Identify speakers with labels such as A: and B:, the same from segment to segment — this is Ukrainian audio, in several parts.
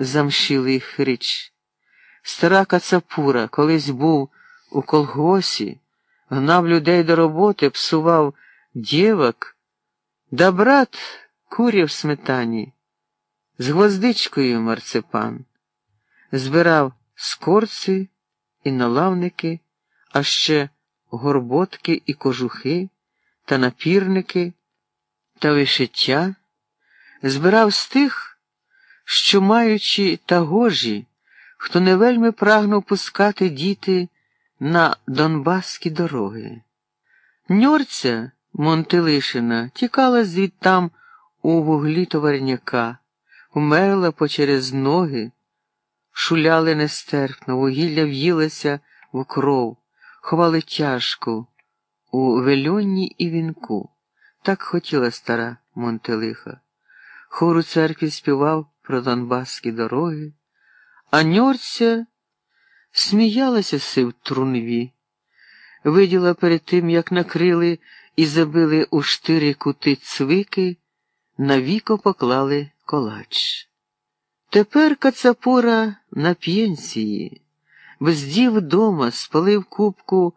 A: замшілий хрич. Стара кацапура колись був у колгосі, гнав людей до роботи, псував дівок, да брат курів сметані, з гвоздичкою марципан, збирав скорці і налавники, а ще горботки і кожухи та напірники та вишиття, збирав з тих, що маючи та гожі, хто не вельми прагнув пускати діти на донбаські дороги. Ньорця Монтилишина тікала звідтам у вуглі товарняка, умерла почерез ноги, шуляли нестерпно, вугілля в'їлося в кров, ховали тяжку у вельонні і вінку. Так хотіла стара Монтелиха. Хор у церкві співав про донбаські дороги, а ньорця сміялася си в трунві, виділа перед тим, як накрили і забили у штири кути цвики, навіко поклали колач. Тепер Кацапура на п'єнсії, бездів дома спалив кубку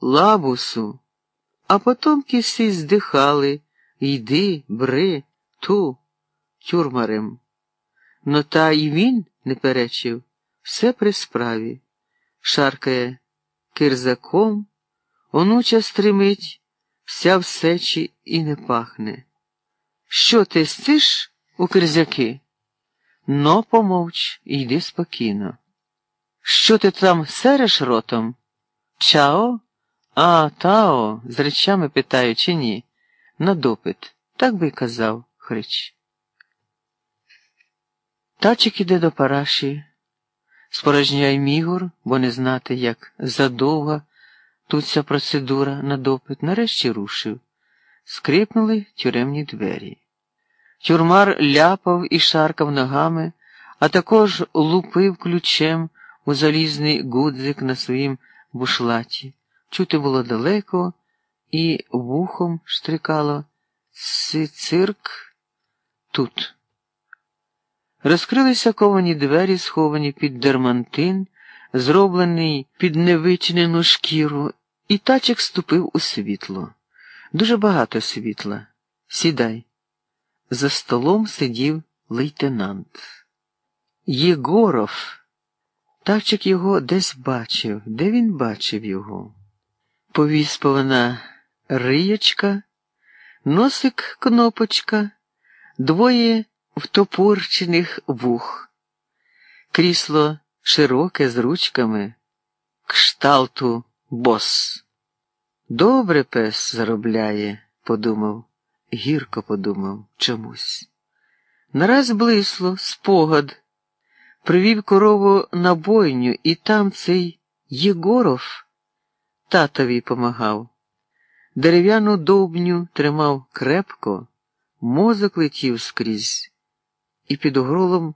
A: лабусу, а потом кіси здихали йди, бри, ту, тюрмарем. Но та й він не перечив, все при справі, шаркає кирзаком, онуча стримить, вся в сечі і не пахне. Що ти стиш у кирзяки? Но помовч і йди спокійно. Що ти там сереш ротом? Чао? А, тао, з речами питаю, чи ні? На допит, так би й казав Хрич. Тачик іде до параші, спорожняй мігур, бо не знати, як задовга тут ця процедура на допит, нарешті рушив. Скрипнули тюремні двері. Тюрмар ляпав і шаркав ногами, а також лупив ключем у залізний гудзик на своїм бушлаті. Чути було далеко і вухом штрикало цирк тут. Розкрилися ковані двері, сховані під дермантин, зроблений під невичинену шкіру, і тачик ступив у світло. Дуже багато світла. Сідай. За столом сидів лейтенант. Єгоров. Тачик його десь бачив. Де він бачив його? Повіспована риєчка, носик кнопочка, двоє втопорчених вух, крісло широке з ручками, кшталту бос. Добре пес заробляє, подумав, гірко подумав чомусь. Нараз блисло, спогад, привів корову на бойню, і там цей Єгоров татові помагав. Дерев'яну довбню тримав крепко, мозок летів скрізь, і під огролом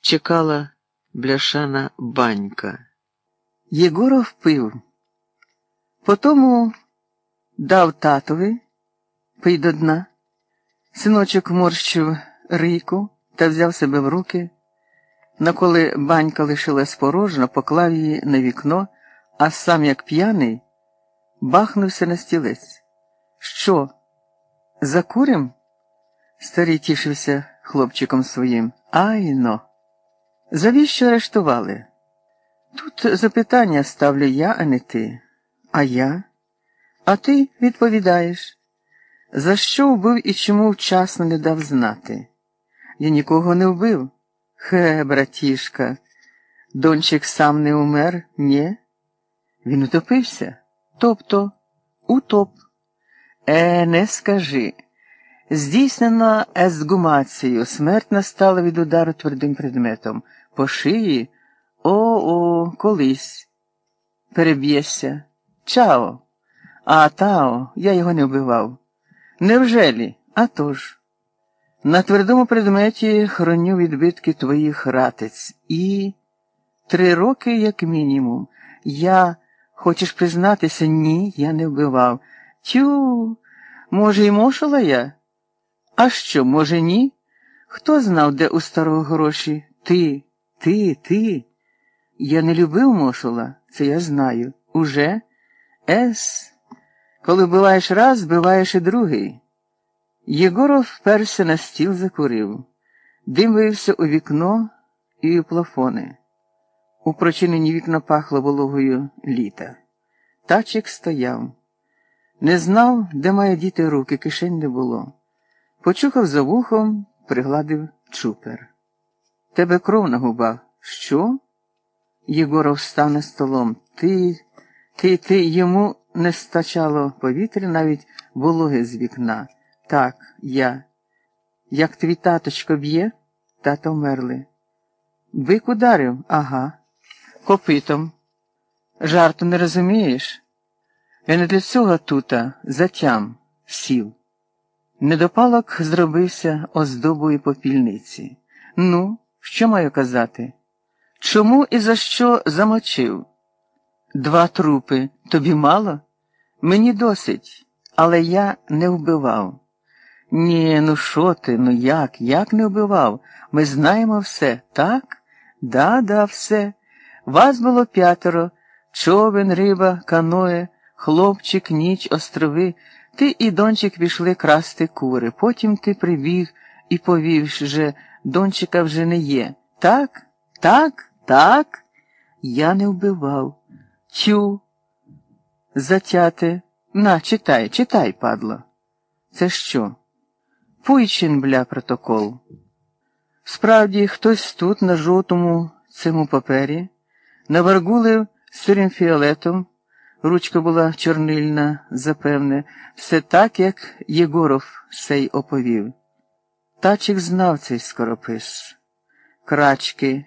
A: чекала бляшана банька. Єгоров пив. Потому дав татові, пий до дна. Синочок морщив рийку та взяв себе в руки. На коли банька лишилась порожна, поклав її на вікно, а сам, як п'яний, бахнувся на стілець. Що? Закурим? Старий тішився хлопчиком своїм. Айно. Завіщо арештували? Тут запитання ставлю я, а не ти. А я? А ти відповідаєш, за що вбив і чому вчасно не дав знати? Я нікого не вбив. Хе, братішка, дончик сам не умер, ні? Він утопився. Тобто утоп. Е, не скажи. Здійснено езгумацію, смерть настала від удару твердим предметом. По шиї о-о, колись. Переб'єшся. Чао. А тао, я його не вбивав. Невжелі? А тож. На твердому предметі хроню відбитки твоїх ратиць. І три роки, як мінімум. Я. Хочеш признатися? Ні, я не вбивав. Тю, може, й мошила я? А що, може, ні? Хто знав, де у старого гроші? Ти, ти, ти. Я не любив мошола, це я знаю. Уже? Ес. Коли вбиваєш раз, вбиваєш і другий. Єгоров вперся на стіл закурив. Дим вився у вікно і у плафони. У прочинені вікна пахло вологою літа. Тачик стояв. Не знав, де має діти руки, кишень не було. Почухав за вухом, пригладив чупер. Тебе кров на губах. Що? Єгоров став на столом. Ти, ти, ти йому не стачало повітря, навіть вологи з вікна. Так, я. Як твій таточко б'є, тато вмерли. Бик ударив, ага. Копитом. Жарту не розумієш? Я не для цього тута затям сів. Недопалок зробився оздобою попільниці. Ну, що маю казати? Чому і за що замочив? Два трупи тобі мало? Мені досить, але я не вбивав. Ні, ну що ти, ну як, як не вбивав? Ми знаємо все, так? Да, да, все. Вас було п'ятеро, човен, риба, каное, хлопчик, ніч, острови. Ти і дончик пішли красти кури. Потім ти прибіг і повів, що дончика вже не є. Так? Так? Так? Я не вбивав. Тю. Затяте. На, читай, читай, падло. Це що? Пуйчин, бля, протокол. Справді, хтось тут, на жовтому цьому папері, наваргулив сирим фіолетом, ручка була чорнильна, запевне, все так, як Єгоров сей оповів. Тачик знав цей скоропис. Крачки.